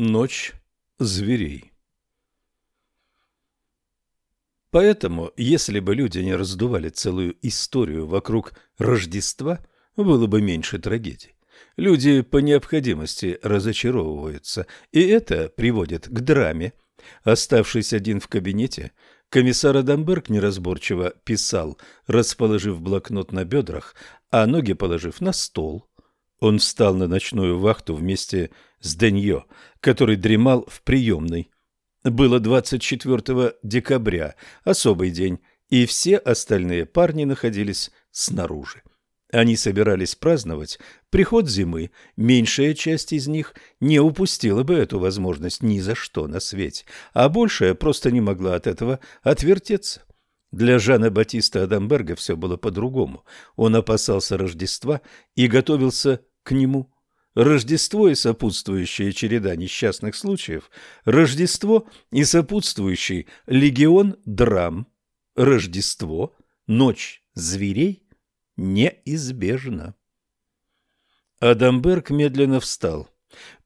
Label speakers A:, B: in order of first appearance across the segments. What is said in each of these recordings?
A: Ночь зверей Поэтому, если бы люди не раздували целую историю вокруг Рождества, было бы меньше трагедий. Люди по необходимости разочаровываются, и это приводит к драме. Оставшись один в кабинете, комиссар Адамберг неразборчиво писал, расположив блокнот на бедрах, а ноги положив на стол. Он встал на ночную вахту вместе с Деньо, который дремал в приемной. Было 24 декабря, особый день, и все остальные парни находились снаружи. Они собирались праздновать приход зимы, меньшая часть из них не упустила бы эту возможность ни за что на свете, а большая просто не могла от этого отвертеться. Для Жана Батиста Адамберга все было по-другому. Он опасался Рождества и готовился к нему. Рождество и сопутствующая череда несчастных случаев, Рождество и сопутствующий легион драм, Рождество, ночь зверей неизбежно. Адамберг медленно встал,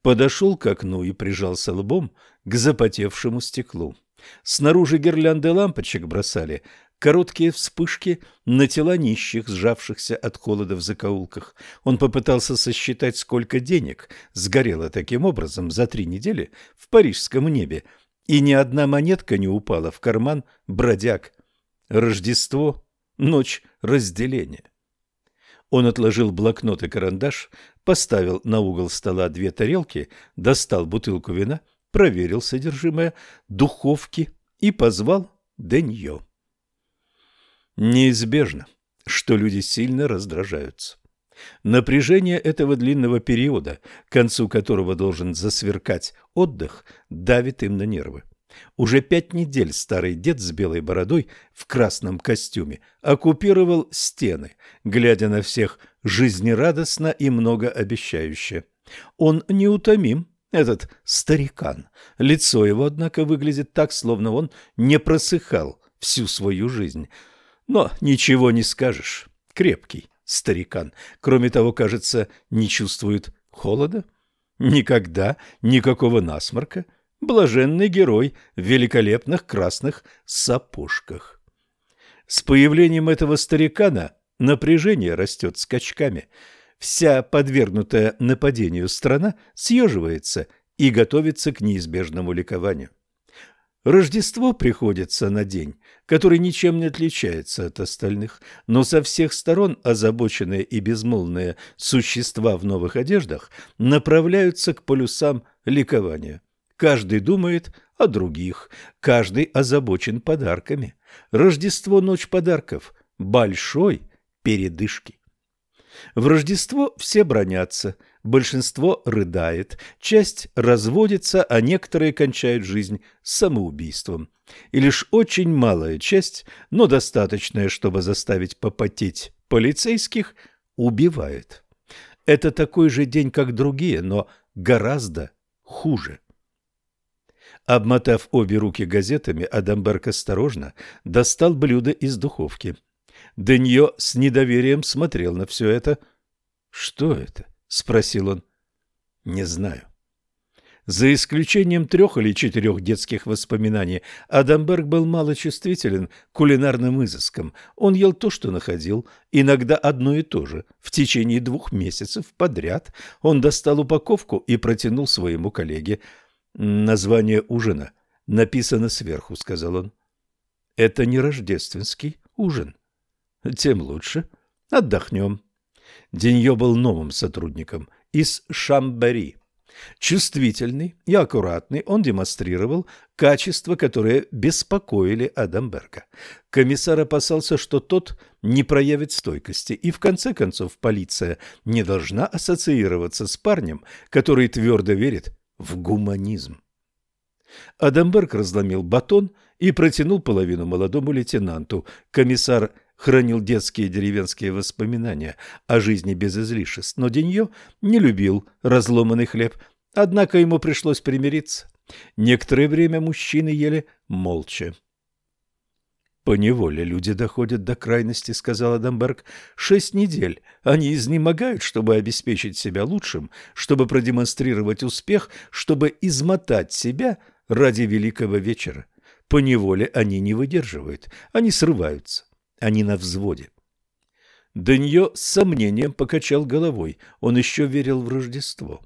A: подошел к окну и прижался лбом к запотевшему стеклу. Снаружи гирлянды лампочек бросали короткие вспышки на тела нищих, сжавшихся от холода в закоулках. Он попытался сосчитать, сколько денег сгорело таким образом за три недели в парижском небе, и ни одна монетка не упала в карман бродяг. Рождество, ночь разделения. Он отложил блокнот и карандаш, поставил на угол стола две тарелки, достал бутылку вина, проверил содержимое духовки и позвал Деньё. Неизбежно, что люди сильно раздражаются. Напряжение этого длинного периода, к концу которого должен засверкать отдых, давит им на нервы. Уже пять недель старый дед с белой бородой в красном костюме оккупировал стены, глядя на всех жизнерадостно и многообещающе. Он неутомим, этот старикан. Лицо его, однако, выглядит так, словно он не просыхал всю свою жизнь. Но ничего не скажешь. Крепкий старикан. Кроме того, кажется, не чувствует холода. Никогда никакого насморка. Блаженный герой в великолепных красных сапожках. С появлением этого старикана напряжение растет скачками. Вся подвергнутая нападению страна съеживается и готовится к неизбежному ликованию. Рождество приходится на день, который ничем не отличается от остальных, но со всех сторон озабоченные и безмолвные существа в новых одеждах направляются к полюсам ликования. Каждый думает о других, каждый озабочен подарками. Рождество – ночь подарков, большой передышки. В Рождество все бронятся – большинство рыдает, часть разводится, а некоторые кончают жизнь самоубийством. И лишь очень малая часть, но достаточная, чтобы заставить попотеть полицейских, убивает. Это такой же день, как другие, но гораздо хуже. Обмотав обе руки газетами, Адамберг осторожно достал блюдо из духовки. Денье с недоверием смотрел на все это. Что это? — спросил он. — Не знаю. За исключением трех или четырех детских воспоминаний, Адамберг был малочувствителен к кулинарным изыскам. Он ел то, что находил, иногда одно и то же. В течение двух месяцев подряд он достал упаковку и протянул своему коллеге. «Название ужина написано сверху», — сказал он. «Это не рождественский ужин». «Тем лучше. Отдохнем». Денье был новым сотрудником из Шамбари. Чувствительный и аккуратный, он демонстрировал качества, которые беспокоили Адамберга. Комиссар опасался, что тот не проявит стойкости, и в конце концов полиция не должна ассоциироваться с парнем, который твердо верит в гуманизм. Адамберг разломил батон и протянул половину молодому лейтенанту. Комиссар хранил детские деревенские воспоминания о жизни без излишеств, но Денье не любил разломанный хлеб, однако ему пришлось примириться. Некоторое время мужчины ели молча. По неволе люди доходят до крайности, сказал Адамберг. Шесть недель. Они изнемогают, чтобы обеспечить себя лучшим, чтобы продемонстрировать успех, чтобы измотать себя ради великого вечера. По неволе они не выдерживают, они срываются, они на взводе. Данье с сомнением покачал головой, он еще верил в Рождество.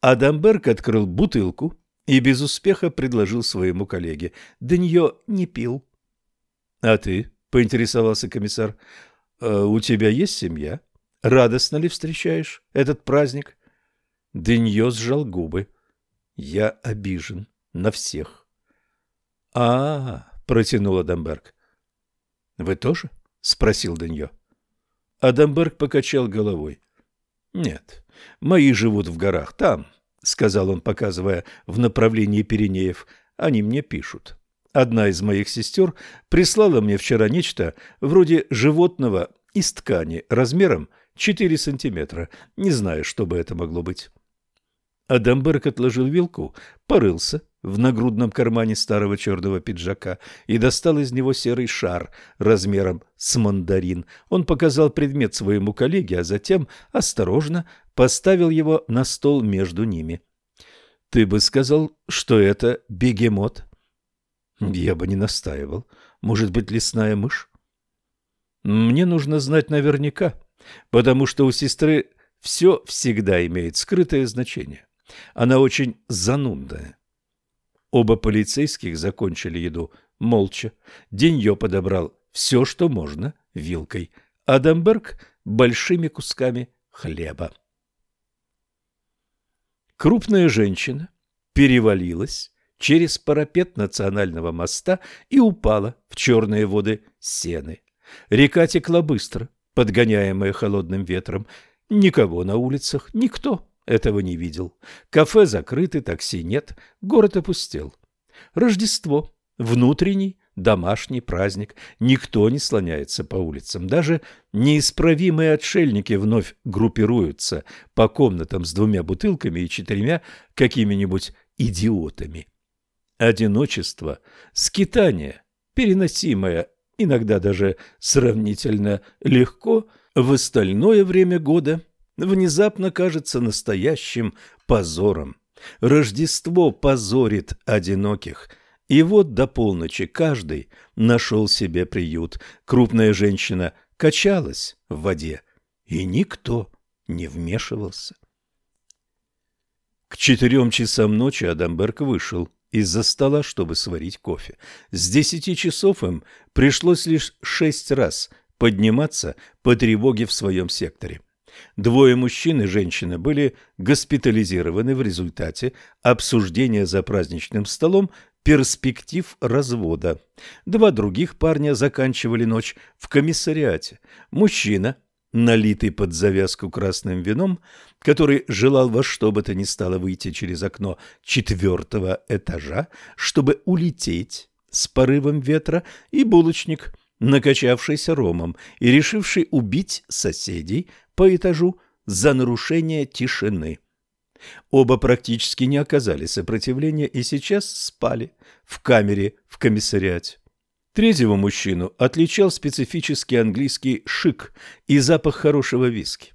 A: Адамберг открыл бутылку и без успеха предложил своему коллеге. Данье не пил. — А ты? — поинтересовался комиссар. «А — У тебя есть семья? Радостно ли встречаешь этот праздник? Денье сжал губы. — Я обижен на всех. — А, — протянул Адамберг. — Вы тоже? — спросил Денье. Адамберг покачал головой. — Нет, мои живут в горах, там, — сказал он, показывая в направлении Пиренеев. — Они мне пишут. Одна из моих сестер прислала мне вчера нечто вроде животного из ткани размером 4 сантиметра. Не знаю, что бы это могло быть. Адамберг отложил вилку, порылся в нагрудном кармане старого черного пиджака и достал из него серый шар размером с мандарин. Он показал предмет своему коллеге, а затем осторожно поставил его на стол между ними. — Ты бы сказал, что это бегемот? Я бы не настаивал. Может быть, лесная мышь? Мне нужно знать наверняка, потому что у сестры все всегда имеет скрытое значение. Она очень занудная. Оба полицейских закончили еду молча. Денье подобрал все, что можно, вилкой. Адамберг – большими кусками хлеба. Крупная женщина перевалилась через парапет национального моста и упала в черные воды Сены. Река текла быстро, подгоняемая холодным ветром. Никого на улицах, никто этого не видел. Кафе закрыты, такси нет, город опустел. Рождество, внутренний, домашний праздник. Никто не слоняется по улицам. Даже неисправимые отшельники вновь группируются по комнатам с двумя бутылками и четырьмя какими-нибудь идиотами одиночество, скитание, переносимое иногда даже сравнительно легко, в остальное время года внезапно кажется настоящим позором. Рождество позорит одиноких. И вот до полночи каждый нашел себе приют. Крупная женщина качалась в воде, и никто не вмешивался. К четырем часам ночи Адамберг вышел из-за стола, чтобы сварить кофе. С десяти часов им пришлось лишь шесть раз подниматься по тревоге в своем секторе. Двое мужчин и женщина были госпитализированы в результате обсуждения за праздничным столом перспектив развода. Два других парня заканчивали ночь в комиссариате. Мужчина налитый под завязку красным вином, который желал во что бы то ни стало выйти через окно четвертого этажа, чтобы улететь с порывом ветра, и булочник, накачавшийся ромом и решивший убить соседей по этажу за нарушение тишины. Оба практически не оказали сопротивления и сейчас спали в камере в комиссариате. Третьего мужчину отличал специфический английский шик и запах хорошего виски.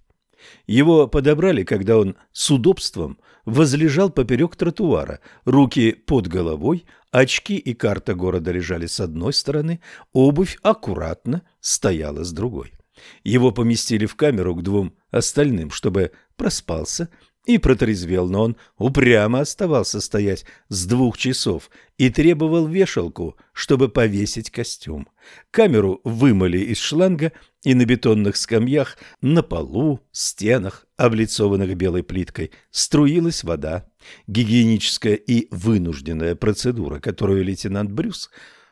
A: Его подобрали, когда он с удобством возлежал поперек тротуара, руки под головой, очки и карта города лежали с одной стороны, обувь аккуратно стояла с другой. Его поместили в камеру к двум остальным, чтобы проспался и протрезвел, но он упрямо оставался стоять с двух часов и требовал вешалку, чтобы повесить костюм. Камеру вымыли из шланга, и на бетонных скамьях, на полу, стенах, облицованных белой плиткой, струилась вода. Гигиеническая и вынужденная процедура, которую лейтенант Брюс,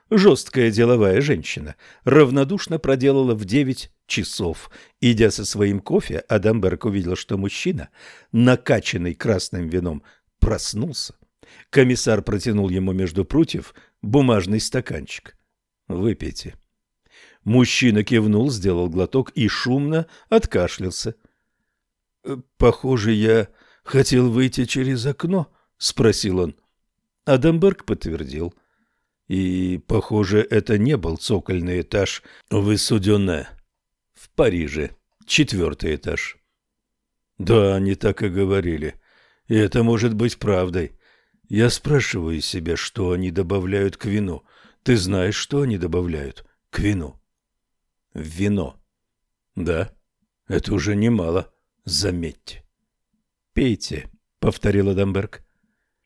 A: жесткая деловая женщина, равнодушно проделала в девять часов. Идя со своим кофе, Адамберг увидел, что мужчина, накачанный красным вином, проснулся. Комиссар протянул ему между прутьев бумажный стаканчик. «Выпейте». Мужчина кивнул, сделал глоток и шумно откашлялся. «Похоже, я хотел выйти через окно?» — спросил он. Адамберг подтвердил. И, похоже, это не был цокольный этаж в Исудёне, в Париже, четвертый этаж. Да, они так и говорили. И это может быть правдой. Я спрашиваю себя, что они добавляют к вину. Ты знаешь, что они добавляют к вину? В вино. Да, это уже немало, заметьте. Пейте, повторил Адамберг.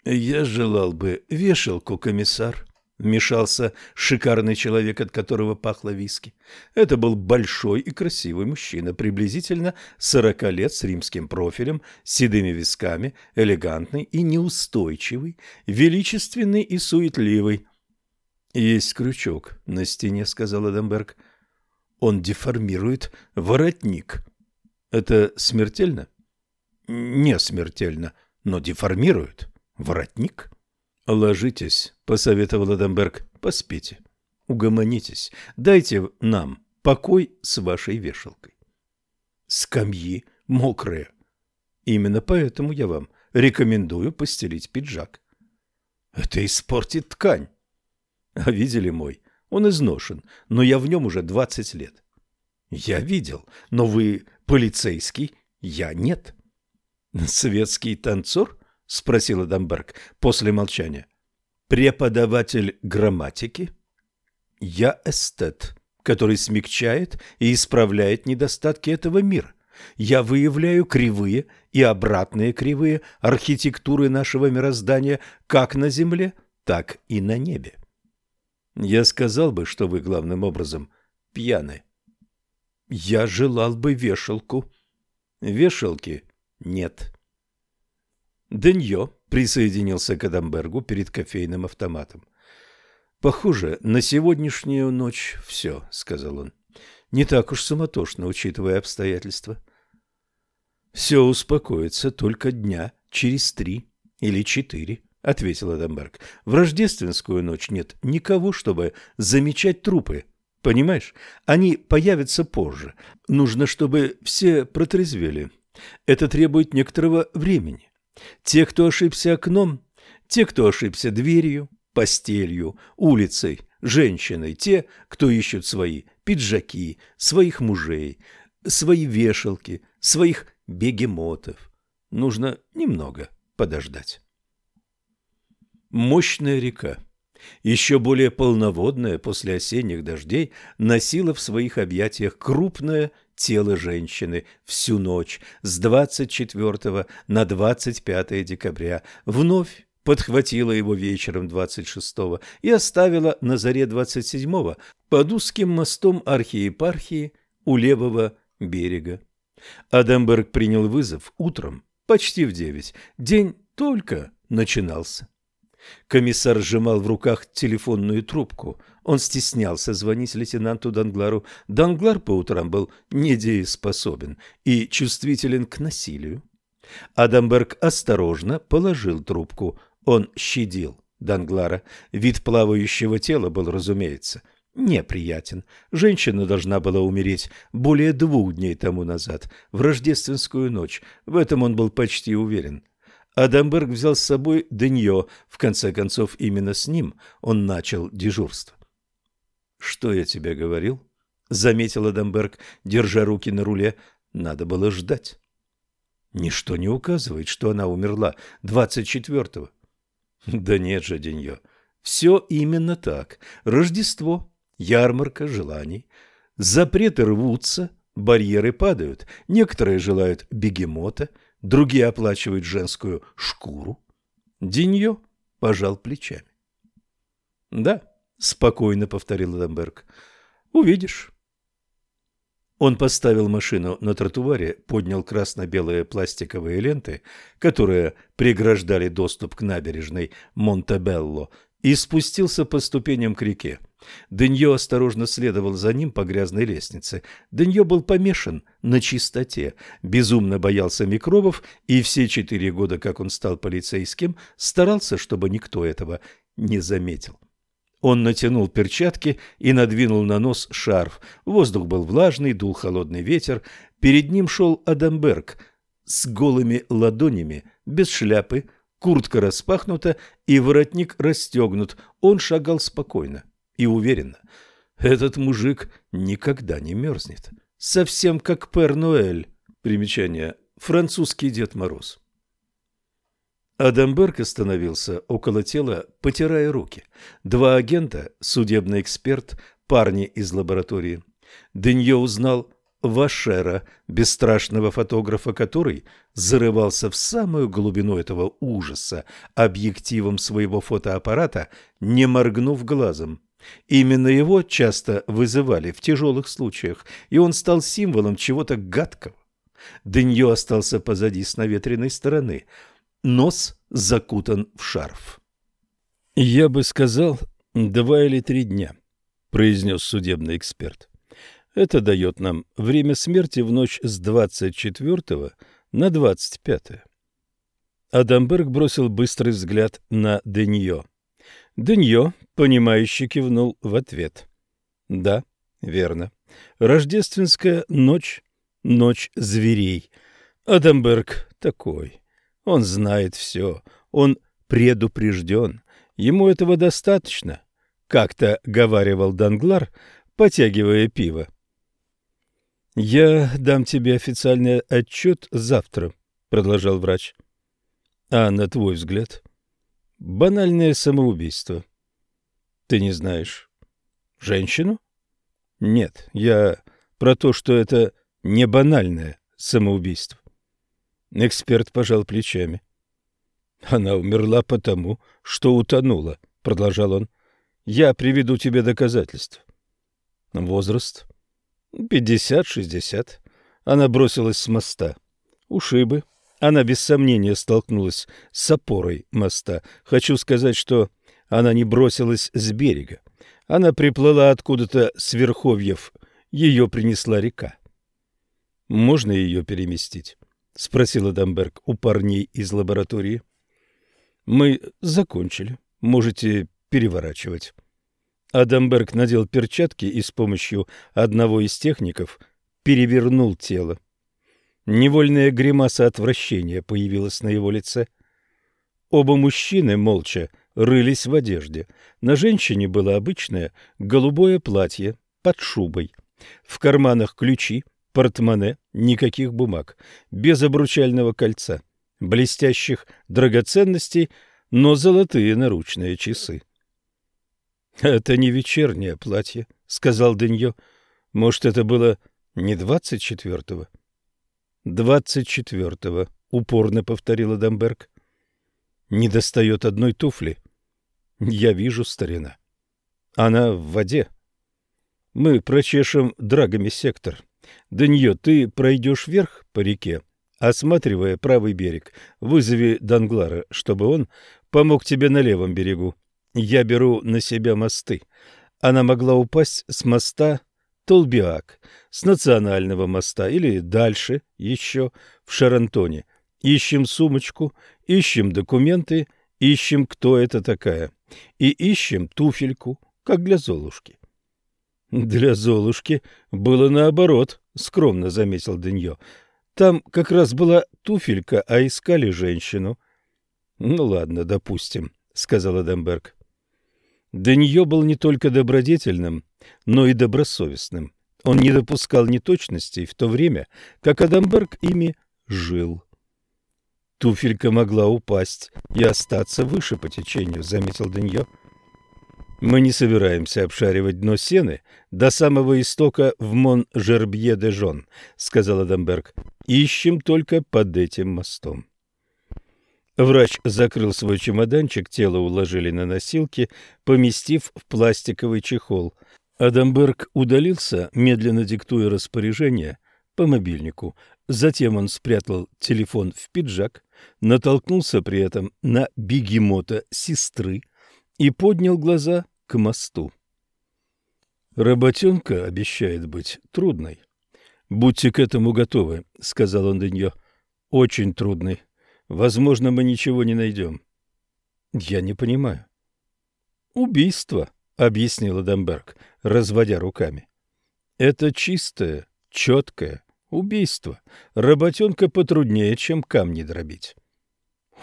A: Я желал бы вешалку, комиссар. Вмешался шикарный человек, от которого пахло виски. Это был большой и красивый мужчина, приблизительно сорока лет с римским профилем, седыми висками, элегантный и неустойчивый, величественный и суетливый. «Есть крючок на стене», — сказал Эдемберг. «Он деформирует воротник». «Это смертельно?» «Не смертельно, но деформирует воротник». «Ложитесь», — посоветовал Адамберг, — «поспите, угомонитесь, дайте нам покой с вашей вешалкой». «Скамьи мокрые. Именно поэтому я вам рекомендую постелить пиджак». «Это испортит ткань». «А видели мой? Он изношен, но я в нем уже двадцать лет». «Я видел, но вы полицейский, я нет». «Светский танцор?» — спросил Адамберг после молчания. «Преподаватель грамматики?» «Я эстет, который смягчает и исправляет недостатки этого мира. Я выявляю кривые и обратные кривые архитектуры нашего мироздания как на земле, так и на небе. Я сказал бы, что вы главным образом пьяны. Я желал бы вешалку. Вешалки нет. Деньо присоединился к Адамбергу перед кофейным автоматом. «Похоже, на сегодняшнюю ночь все», — сказал он. «Не так уж суматошно, учитывая обстоятельства». «Все успокоится только дня через три или четыре», — ответил Адамберг. «В рождественскую ночь нет никого, чтобы замечать трупы. Понимаешь? Они появятся позже. Нужно, чтобы все протрезвели. Это требует некоторого времени. Те, кто ошибся окном, те, кто ошибся дверью, постелью, улицей, женщиной, те, кто ищут свои пиджаки, своих мужей, свои вешалки, своих бегемотов. Нужно немного подождать. Мощная река, еще более полноводная после осенних дождей, носила в своих объятиях крупное тело женщины всю ночь с 24 на 25 декабря, вновь подхватила его вечером 26 и оставила на заре 27 под узким мостом архиепархии у левого берега. Адамберг принял вызов утром, почти в девять. День только начинался. Комиссар сжимал в руках телефонную трубку. Он стеснялся звонить лейтенанту Данглару. Данглар по утрам был недееспособен и чувствителен к насилию. Адамберг осторожно положил трубку. Он щадил Данглара. Вид плавающего тела был, разумеется, неприятен. Женщина должна была умереть более двух дней тому назад, в рождественскую ночь. В этом он был почти уверен. Адамберг взял с собой Деньо. В конце концов, именно с ним он начал дежурство. «Что я тебе говорил?» — заметил Адамберг, держа руки на руле. «Надо было ждать». «Ничто не указывает, что она умерла двадцать четвертого». «Да нет же, Деньо, все именно так. Рождество, ярмарка желаний. Запреты рвутся, барьеры падают. Некоторые желают бегемота, другие оплачивают женскую шкуру. Диньо пожал плечами. — Да, — спокойно повторил Адамберг, — увидишь. Он поставил машину на тротуаре, поднял красно-белые пластиковые ленты, которые преграждали доступ к набережной Монтебелло, и спустился по ступеням к реке. Деньо осторожно следовал за ним по грязной лестнице. Деньо был помешан на чистоте, безумно боялся микробов и все четыре года, как он стал полицейским, старался, чтобы никто этого не заметил. Он натянул перчатки и надвинул на нос шарф. Воздух был влажный, дул холодный ветер. Перед ним шел Адамберг с голыми ладонями, без шляпы, Куртка распахнута и воротник расстегнут. Он шагал спокойно и уверенно. Этот мужик никогда не мерзнет. Совсем как Пер Ноэль. Примечание. Французский Дед Мороз. Адамберг остановился около тела, потирая руки. Два агента, судебный эксперт, парни из лаборатории. Денье узнал Вашера, бесстрашного фотографа, который зарывался в самую глубину этого ужаса объективом своего фотоаппарата, не моргнув глазом. Именно его часто вызывали в тяжелых случаях, и он стал символом чего-то гадкого. Денье остался позади с наветренной стороны. Нос закутан в шарф. «Я бы сказал, два или три дня», — произнес судебный эксперт. Это дает нам время смерти в ночь с 24 на 25. Адамберг бросил быстрый взгляд на Деньо. Деньо, понимающе кивнул в ответ. Да, верно. Рождественская ночь, ночь зверей. Адамберг такой. Он знает все. Он предупрежден. Ему этого достаточно. Как-то говаривал Данглар, потягивая пиво. «Я дам тебе официальный отчет завтра», — продолжал врач. «А на твой взгляд?» «Банальное самоубийство». «Ты не знаешь?» «Женщину?» «Нет, я про то, что это не банальное самоубийство». Эксперт пожал плечами. «Она умерла потому, что утонула», — продолжал он. «Я приведу тебе доказательства». «Возраст?» Пятьдесят-шестьдесят. Она бросилась с моста. Ушибы. Она без сомнения столкнулась с опорой моста. Хочу сказать, что она не бросилась с берега. Она приплыла откуда-то с верховьев. Ее принесла река. «Можно ее переместить?» — спросил Адамберг у парней из лаборатории. «Мы закончили. Можете переворачивать». Адамберг надел перчатки и с помощью одного из техников перевернул тело. Невольная гримаса отвращения появилась на его лице. Оба мужчины молча рылись в одежде. На женщине было обычное голубое платье под шубой. В карманах ключи, портмоне, никаких бумаг, без обручального кольца, блестящих драгоценностей, но золотые наручные часы. Это не вечернее платье, сказал Деньё. Может, это было не двадцать четвертого? Двадцать четвертого, упорно повторила Дамберг. Не достает одной туфли. Я вижу, старина. Она в воде. Мы прочешем драгами сектор. Деньё, ты пройдешь вверх по реке, осматривая правый берег. Вызови Данглара, чтобы он помог тебе на левом берегу. Я беру на себя мосты. Она могла упасть с моста Толбиак, с национального моста или дальше еще в Шарантоне. Ищем сумочку, ищем документы, ищем, кто это такая. И ищем туфельку, как для Золушки. Для Золушки было наоборот, скромно заметил Деньё. Там как раз была туфелька, а искали женщину. Ну ладно, допустим, сказал Адамберг. Данье был не только добродетельным, но и добросовестным. Он не допускал неточностей в то время, как Адамберг ими жил. Туфелька могла упасть и остаться выше по течению, заметил Денье. Мы не собираемся обшаривать дно сены до самого истока в Мон-Жербье-де-Жон, сказал Адамберг. Ищем только под этим мостом. Врач закрыл свой чемоданчик, тело уложили на носилки, поместив в пластиковый чехол. Адамберг удалился, медленно диктуя распоряжение по мобильнику. Затем он спрятал телефон в пиджак, натолкнулся при этом на бегемота сестры и поднял глаза к мосту. «Работенка обещает быть трудной. Будьте к этому готовы», — сказал он Деньё. «Очень трудной. Возможно, мы ничего не найдем. Я не понимаю. Убийство, объяснил Адамберг, разводя руками. Это чистое, четкое убийство. Работенка потруднее, чем камни дробить.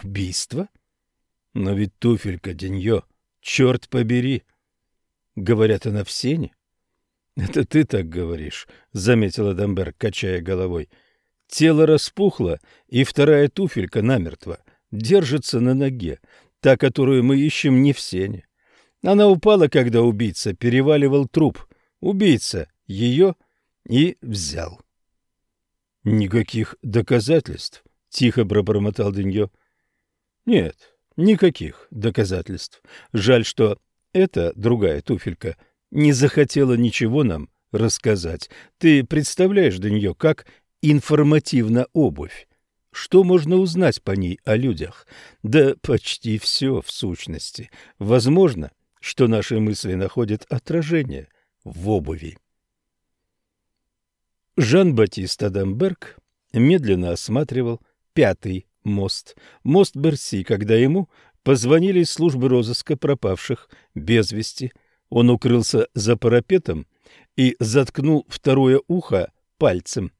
A: Убийство? Но ведь туфелька, Деньё, черт побери. Говорят, она в сене? Это ты так говоришь, заметила Дамберг, качая головой. Тело распухло, и вторая туфелька намертво держится на ноге, та, которую мы ищем не в сене. Она упала, когда убийца переваливал труп. Убийца ее и взял. Никаких доказательств, тихо пробормотал Деньё. Нет, никаких доказательств. Жаль, что эта другая туфелька не захотела ничего нам рассказать. Ты представляешь, Деньё, как информативна обувь? Что можно узнать по ней о людях? Да почти все, в сущности. Возможно, что наши мысли находят отражение в обуви. Жан-Батист Адамберг медленно осматривал пятый мост, мост Берси, когда ему позвонили из службы розыска пропавших без вести. Он укрылся за парапетом и заткнул второе ухо пальцем.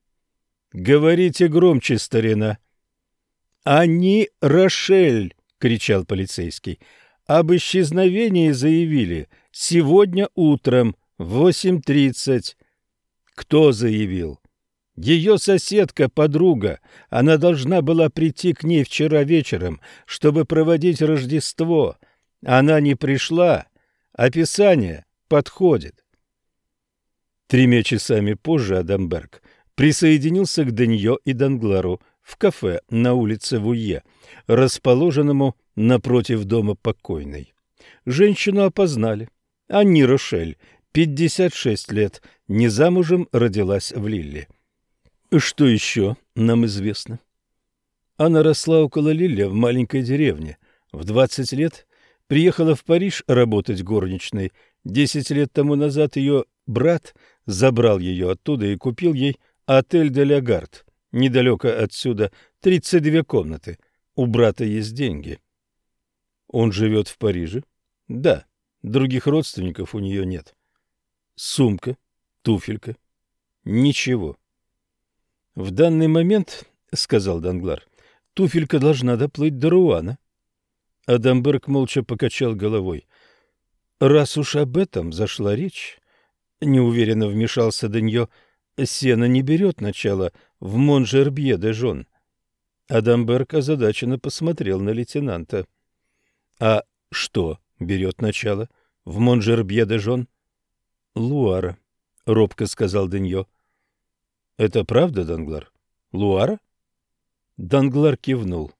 A: «Говорите громче, старина!» «Они Рошель!» — кричал полицейский. «Об исчезновении заявили сегодня утром в 8.30. Кто заявил? Ее соседка, подруга. Она должна была прийти к ней вчера вечером, чтобы проводить Рождество. Она не пришла. Описание подходит. Тремя часами позже Адамберг присоединился к Деньо и Данглару в кафе на улице Вуе, расположенному напротив дома покойной. Женщину опознали. Анни Рошель, 56 лет, не замужем, родилась в Лилле. Что еще нам известно? Она росла около Лилля в маленькой деревне. В 20 лет приехала в Париж работать горничной. Десять лет тому назад ее брат забрал ее оттуда и купил ей отель де ля Гард. Недалеко отсюда 32 комнаты. У брата есть деньги. Он живет в Париже? Да. Других родственников у нее нет. Сумка, туфелька. Ничего. В данный момент, сказал Данглар, туфелька должна доплыть до Руана. Адамберг молча покачал головой. Раз уж об этом зашла речь, неуверенно вмешался Деньё, сено не берет начало в Монжербье де Жон. Адамберг озадаченно посмотрел на лейтенанта. — А что берет начало в Монжербье де Жон? — Луара, — робко сказал Деньё. — Это правда, Данглар? Луара? Данглар кивнул.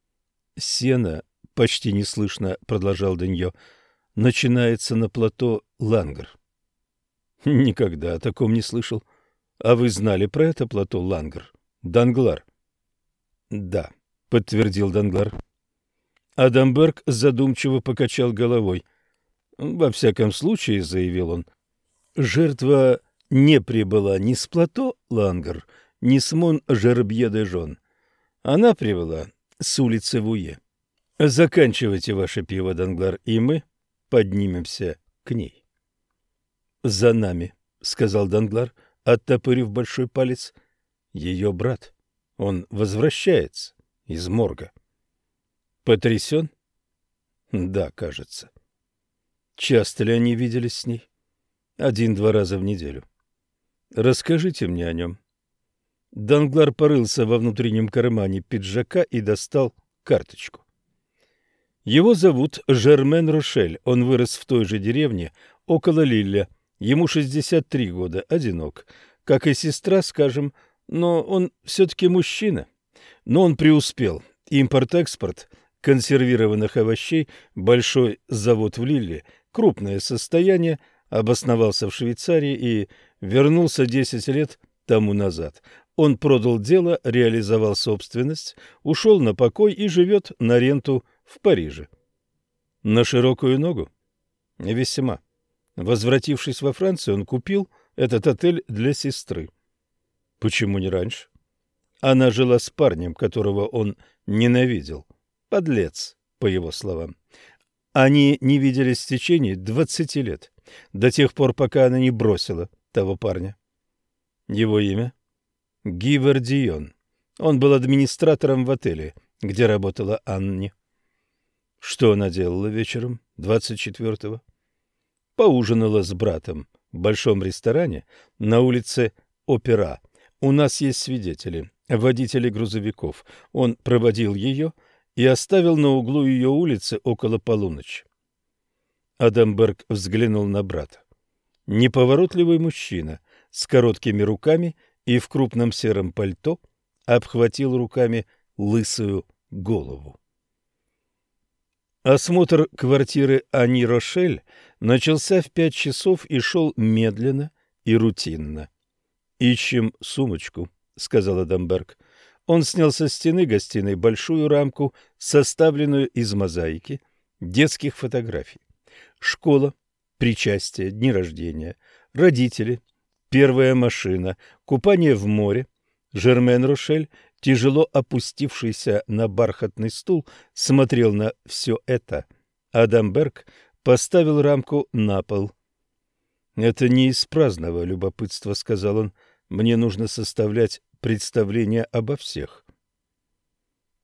A: — Сено, — почти неслышно продолжал Деньё, — начинается на плато Лангр. — Никогда о таком не слышал. — а вы знали про это плато Лангр? Данглар? Да, подтвердил Данглар. Адамберг задумчиво покачал головой. Во всяком случае, заявил он, жертва не прибыла ни с плато Лангр, ни с Мон Жербье-де-Жон. Она прибыла с улицы Вуе. Заканчивайте ваше пиво, Данглар, и мы поднимемся к ней. — За нами, — сказал Данглар, — оттопырив большой палец. Ее брат. Он возвращается из морга. Потрясен? Да, кажется. Часто ли они виделись с ней? Один-два раза в неделю. Расскажите мне о нем. Данглар порылся во внутреннем кармане пиджака и достал карточку. Его зовут Жермен Рошель. Он вырос в той же деревне, около Лилля. Ему 63 года, одинок, как и сестра, скажем, но он все-таки мужчина. Но он преуспел. Импорт-экспорт консервированных овощей, большой завод в Лилле, крупное состояние, обосновался в Швейцарии и вернулся 10 лет тому назад. Он продал дело, реализовал собственность, ушел на покой и живет на ренту в Париже. На широкую ногу? Весьма. Возвратившись во Францию, он купил этот отель для сестры. Почему не раньше? Она жила с парнем, которого он ненавидел. Подлец, по его словам. Они не виделись в течение двадцати лет, до тех пор, пока она не бросила того парня. Его имя? Гивардион. Он был администратором в отеле, где работала Анни. Что она делала вечером 24-го? Поужинала с братом в большом ресторане на улице Опера. У нас есть свидетели, водители грузовиков. Он проводил ее и оставил на углу ее улицы около полуночи. Адамберг взглянул на брата. Неповоротливый мужчина с короткими руками и в крупном сером пальто обхватил руками лысую голову. Осмотр квартиры Ани Рошель начался в пять часов и шел медленно и рутинно. «Ищем сумочку», — сказал Адамберг. Он снял со стены гостиной большую рамку, составленную из мозаики, детских фотографий. Школа, причастие, дни рождения, родители, первая машина, купание в море. Жермен Рошель, тяжело опустившийся на бархатный стул, смотрел на все это. Адамберг поставил рамку на пол. «Это не из праздного любопытства», — сказал он. «Мне нужно составлять представление обо всех».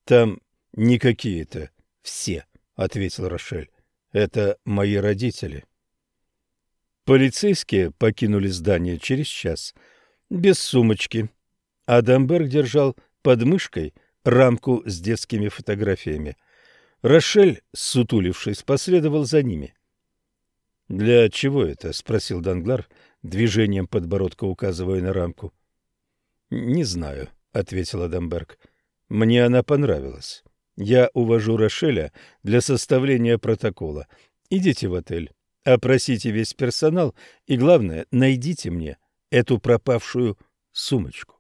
A: «Там не какие-то все», — ответил Рошель. Это мои родители. Полицейские покинули здание через час, без сумочки. Адамберг держал под мышкой рамку с детскими фотографиями. Рошель, сутулившись, последовал за ними. «Для чего это?» — спросил Данглар, движением подбородка указывая на рамку. «Не знаю», — ответил Адамберг. «Мне она понравилась». Я увожу Рошеля для составления протокола. Идите в отель, опросите весь персонал и, главное, найдите мне эту пропавшую сумочку.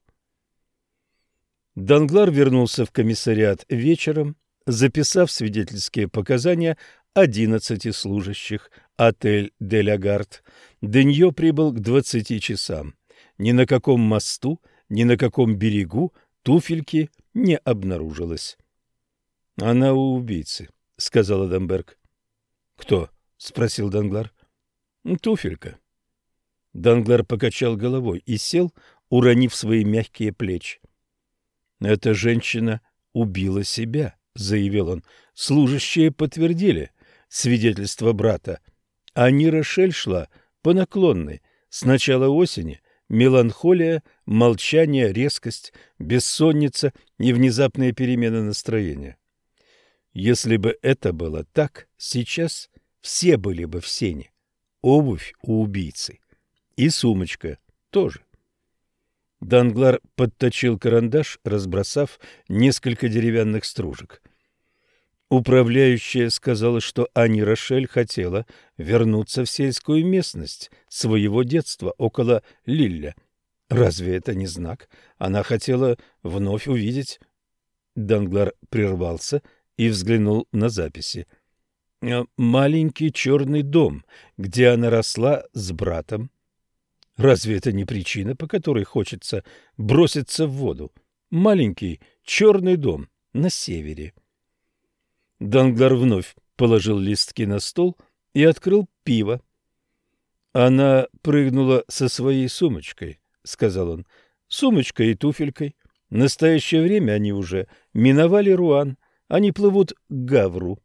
A: Данглар вернулся в комиссариат вечером, записав свидетельские показания одиннадцати служащих отель «Деля Гард». Деньо прибыл к двадцати часам. Ни на каком мосту, ни на каком берегу туфельки не обнаружилось. Она у убийцы, сказал Адамберг. Кто? Спросил Данглар. Туфелька. Данглар покачал головой и сел, уронив свои мягкие плечи. Эта женщина убила себя, заявил он. Служащие подтвердили свидетельство брата. А Рошель шла по наклонной с начала осени, меланхолия, молчание, резкость, бессонница и внезапные перемены настроения. Если бы это было так, сейчас все были бы в сене. Обувь у убийцы. И сумочка тоже. Данглар подточил карандаш, разбросав несколько деревянных стружек. Управляющая сказала, что Ани Рошель хотела вернуться в сельскую местность своего детства около Лилля. Разве это не знак? Она хотела вновь увидеть... Данглар прервался и взглянул на записи. «Э, «Маленький черный дом, где она росла с братом. Разве это не причина, по которой хочется броситься в воду? Маленький черный дом на севере». Данглар вновь положил листки на стол и открыл пиво. «Она прыгнула со своей сумочкой», — сказал он, — «сумочкой и туфелькой. В настоящее время они уже миновали Руан». Они плывут к Гавру.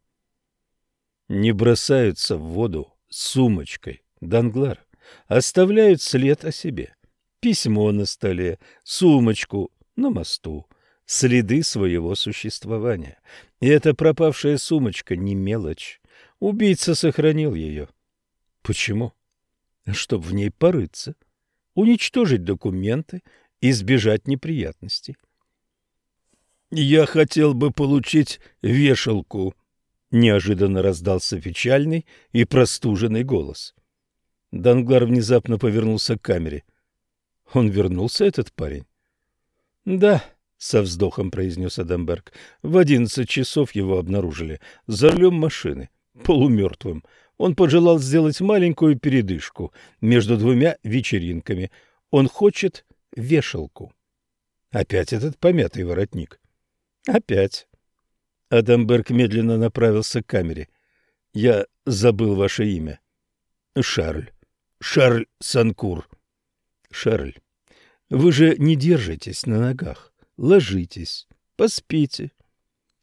A: Не бросаются в воду с сумочкой, Данглар. Оставляют след о себе. Письмо на столе, сумочку на мосту, следы своего существования. И эта пропавшая сумочка не мелочь. Убийца сохранил ее. Почему? Чтоб в ней порыться, уничтожить документы, избежать неприятностей. «Я хотел бы получить вешалку», — неожиданно раздался печальный и простуженный голос. Данглар внезапно повернулся к камере. «Он вернулся, этот парень?» «Да», — со вздохом произнес Адамберг. «В одиннадцать часов его обнаружили за рулем машины, полумертвым. Он пожелал сделать маленькую передышку между двумя вечеринками. Он хочет вешалку». Опять этот помятый воротник. Опять. Адамберг медленно направился к камере. Я забыл ваше имя. Шарль. Шарль Санкур. Шарль, вы же не держитесь на ногах. Ложитесь, поспите.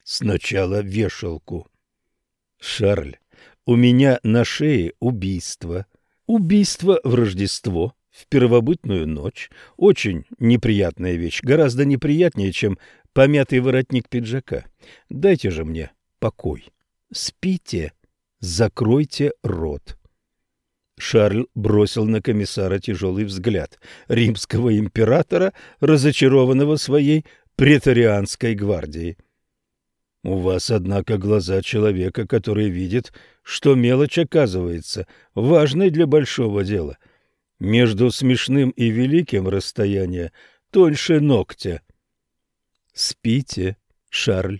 A: Сначала вешалку. Шарль, у меня на шее убийство. Убийство в Рождество, в первобытную ночь. Очень неприятная вещь, гораздо неприятнее, чем помятый воротник пиджака. Дайте же мне покой. Спите, закройте рот. Шарль бросил на комиссара тяжелый взгляд римского императора, разочарованного своей претарианской гвардией. У вас, однако, глаза человека, который видит, что мелочь оказывается важной для большого дела. Между смешным и великим расстояние тоньше ногтя. Спите, Шарль.